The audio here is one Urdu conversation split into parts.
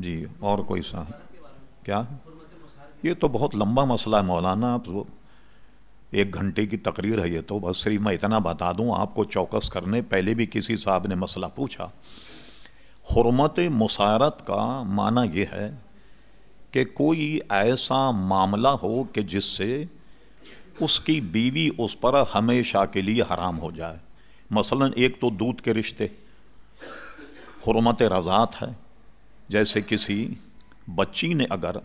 جی اور کوئی سا۔ کیا؟ یہ تو بہت لمبا مسئلہ ہے مولانا، آپ ایک گھنٹے کی تقریر ہے یہ تو۔ بس صرف میں اتنا بتا دوں، آپ کو چوکس کرنے پہلے بھی کسی صاحب نے مسئلہ پوچھا۔ حرمت مسارت کا معنی یہ ہے کہ کوئی ایسا معاملہ ہو کہ جس سے اس کی بیوی اس پر ہمیشہ کے لیے حرام ہو جائے۔ مثلا ایک تو دودھ کے رشتے۔ حرمت رضات ہے۔ جیسے کسی بچی نے اگر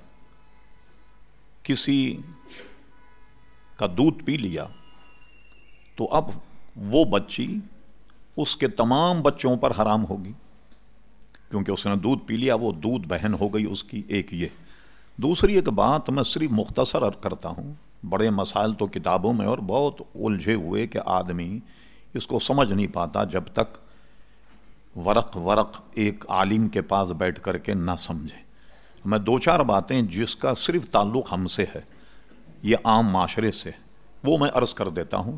کسی کا دودھ پی لیا، تو اب وہ بچی اس کے تمام بچوں پر حرام ہوگی۔ کیونکہ اس نے دودھ پی لیا، وہ دودھ بہن ہو گئی اس کی ایک یہ۔ دوسری ایک بات میں صرف مختصر کرتا ہوں، بڑے مسائل تو کتابوں میں اور بہت الجھے ہوئے کہ آدمی اس کو سمجھ نہیں پاتا جب تک ورق ورق ایک عالم کے پاس بیٹھ کر کے نہ سمجھے۔ میں دو چار باتیں جس کا صرف تعلق ہم سے ہے، یہ عام معاشرے سے، وہ میں عرض کر دیتا ہوں۔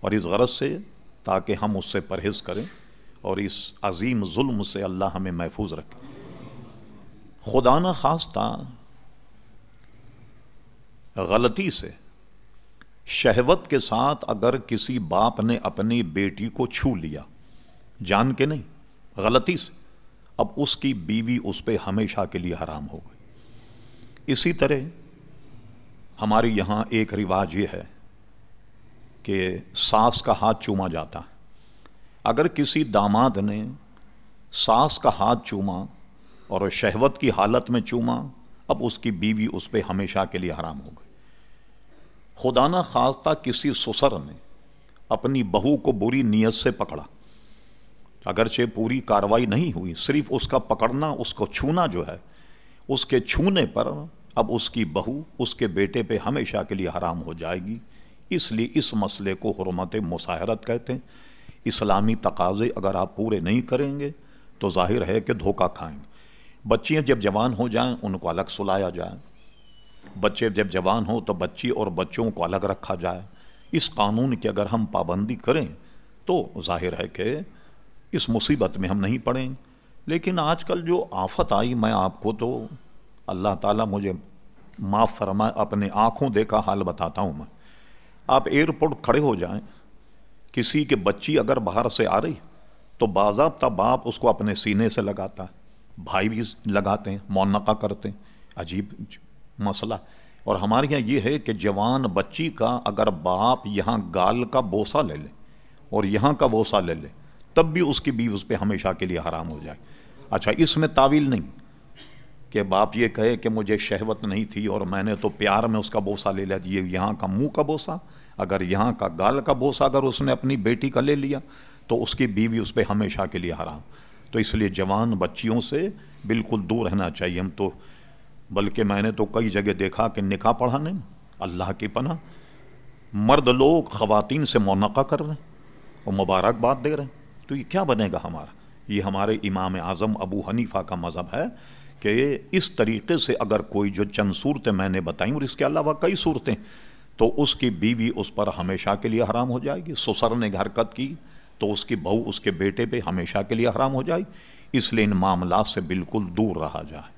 اور اس غرض سے تاکہ ہم اس سے پرہیز کریں اور اس عظیم ظلم سے اللہ ہمیں محفوظ رکھے۔ خدا نہ خواستہ غلطی سے، شہوت کے ساتھ اگر کسی باپ نے اپنی بیٹی کو چھو لیا، جان کے نہیں۔ غلطی سے۔ اب اس کی بیوی اس پہ ہمیشہ کے لیے حرام ہو گئی۔ اسی طرح ہمارے یہاں ایک رواج یہ ہے کہ ساس کا ہاتھ چوما جاتا۔ ہے اگر کسی داماد نے ساس کا ہاتھ چوما اور شہوت کی حالت میں چوما، اب اس کی بیوی اس پہ ہمیشہ کے لیے حرام ہو گئی۔ خدا نہ خواستہ کسی سسر نے اپنی بہو کو بری نیت سے پکڑا۔ اگرچہ پوری کاروائی نہیں ہوئی، صرف اس کا پکڑنا، اس کو چھونا جو ہے، اس کے چھونے پر اب اس کی بہو، اس کے بیٹے پہ ہمیشہ کے لیے حرام ہو جائے گی۔ اس لیے اس مسئلے کو حرمت مساحرت کہتے ہیں۔ اسلامی تقاضے اگر آپ پورے نہیں کریں گے تو ظاہر ہے کہ دھوکہ کھائیں۔ گے بچیاں جب جوان ہو جائیں، ان کو الگ سلایا جائے۔ بچے جب جوان ہوں تو بچی اور بچوں کو الگ رکھا جائے۔ اس قانون کی اگر ہم پابندی کریں تو ظاہر ہے کہ اس مصیبت میں ہم نہیں پڑیں۔ لیکن آج کل جو آفت آئی میں آپ کو تو اللہ تعالیٰ مجھے معاف فرمائے اپنے آنکھوں دیکھا حال بتاتا ہوں میں۔ آپ ایئرپورٹ کھڑے ہو جائیں۔ کسی کے بچی اگر باہر سے آ رہی، تو باضابطہ باپ اس کو اپنے سینے سے لگاتا ہے۔ بھائی بھی لگاتے ہیں، مونقع کرتے ہیں۔ عجیب مسئلہ۔ اور ہمارے یہاں یہ ہے کہ جوان بچی کا اگر باپ یہاں گال کا بوسا لے لے اور یہاں کا بوسا لے لے تب بھی اس کی بیو اس پہ ہمیشہ کے لیے حرام ہو جائے۔ اچھا اس میں تعویل نہیں کہ باپ یہ کہے کہ مجھے شہوت نہیں تھی اور میں نے تو پیار میں اس کا بوسا لے لیا، یہ یہاں کا منہ کا بوسا اگر یہاں کا گال کا بوسا اگر اس نے اپنی بیٹی کا لے لیا تو اس کی بیوی اس پہ ہمیشہ کے لیے حرام۔ تو اس لیے جوان بچیوں سے بالکل دور رہنا چاہیے۔ ہم تو، بلکہ میں نے تو کئی جگہ دیکھا کہ نکاح پڑھانے اللہ کی پناہ۔ مرد لوگ خواتین سے منقع کر رہے ہیں اور مبارکباد دے رہے ہیں۔ تو یہ کیا بنے گا ہمارا؟ یہ ہمارے امام اعظم ابو حنیفہ کا مذہب ہے کہ اس طریقے سے اگر کوئی جو چند صورتیں میں نے بتائیں اور اس کے علاوہ کئی صورتیں، تو اس کی بیوی اس پر ہمیشہ کے لیے حرام ہو جائے گی۔ سسر نے حرکت کی، تو اس کی بہو اس کے بیٹے پہ ہمیشہ کے لیے حرام ہو جائے اس لیے ان معاملات سے بالکل دور رہا جائے۔